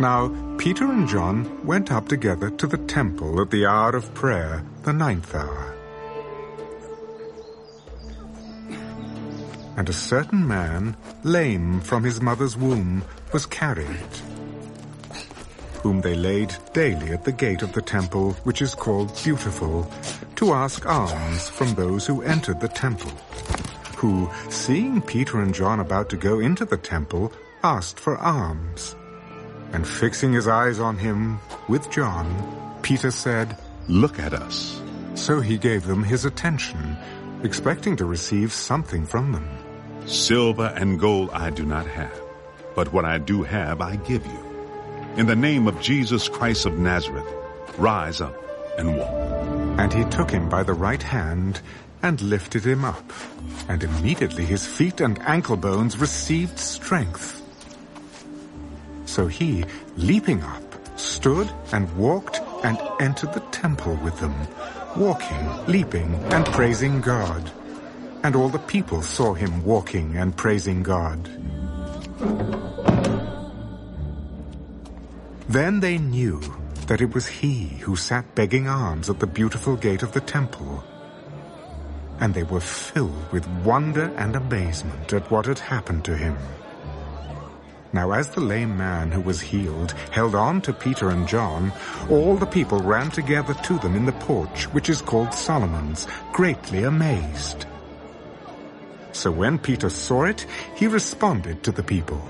Now Peter and John went up together to the temple at the hour of prayer, the ninth hour. And a certain man, lame from his mother's womb, was carried, whom they laid daily at the gate of the temple, which is called Beautiful, to ask alms from those who entered the temple, who, seeing Peter and John about to go into the temple, asked for alms. And fixing his eyes on him with John, Peter said, Look at us. So he gave them his attention, expecting to receive something from them. Silver and gold I do not have, but what I do have I give you. In the name of Jesus Christ of Nazareth, rise up and walk. And he took him by the right hand and lifted him up. And immediately his feet and ankle bones received strength. So he, leaping up, stood and walked and entered the temple with them, walking, leaping, and praising God. And all the people saw him walking and praising God. Then they knew that it was he who sat begging alms at the beautiful gate of the temple. And they were filled with wonder and amazement at what had happened to him. Now as the lame man who was healed held on to Peter and John, all the people ran together to them in the porch, which is called Solomon's, greatly amazed. So when Peter saw it, he responded to the people.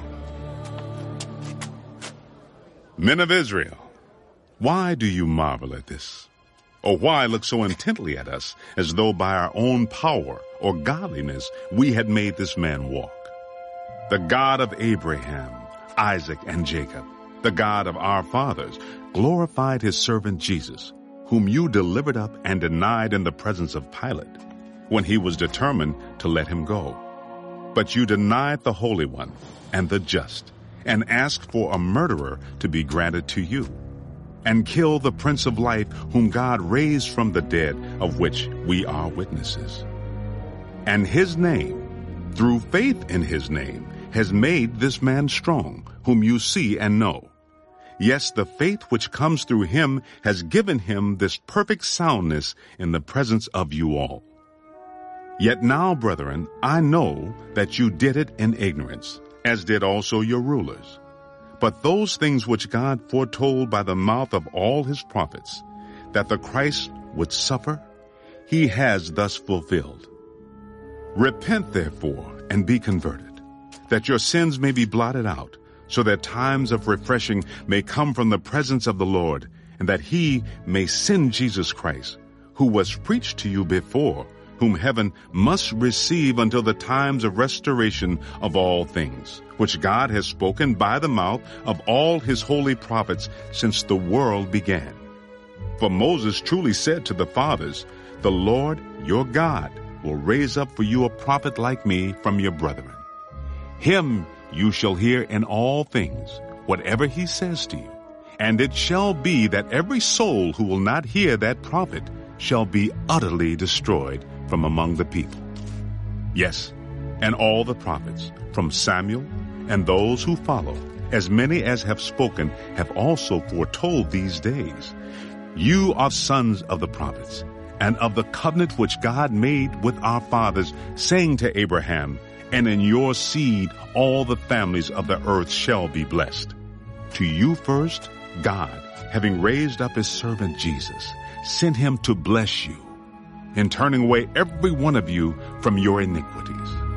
Men of Israel, why do you marvel at this? Or why look so intently at us as though by our own power or godliness we had made this man walk? The God of Abraham, Isaac, and Jacob, the God of our fathers, glorified his servant Jesus, whom you delivered up and denied in the presence of Pilate, when he was determined to let him go. But you denied the Holy One and the just, and asked for a murderer to be granted to you, and killed the Prince of Life, whom God raised from the dead, of which we are witnesses. And his name, through faith in his name, has made this man strong, whom you see and know. Yes, the faith which comes through him has given him this perfect soundness in the presence of you all. Yet now, brethren, I know that you did it in ignorance, as did also your rulers. But those things which God foretold by the mouth of all his prophets, that the Christ would suffer, he has thus fulfilled. Repent therefore and be converted that your sins may be blotted out, so that times of refreshing may come from the presence of the Lord, and that he may send Jesus Christ, who was preached to you before, whom heaven must receive until the times of restoration of all things, which God has spoken by the mouth of all his holy prophets since the world began. For Moses truly said to the fathers, The Lord your God will raise up for you a prophet like me from your brethren. Him you shall hear in all things, whatever he says to you. And it shall be that every soul who will not hear that prophet shall be utterly destroyed from among the people. Yes, and all the prophets, from Samuel and those who follow, as many as have spoken, have also foretold these days. You are sons of the prophets, and of the covenant which God made with our fathers, saying to Abraham, and in your seed all the families of the earth shall be blessed. To you first, God, having raised up his servant Jesus, sent him to bless you, in turning away every one of you from your iniquities.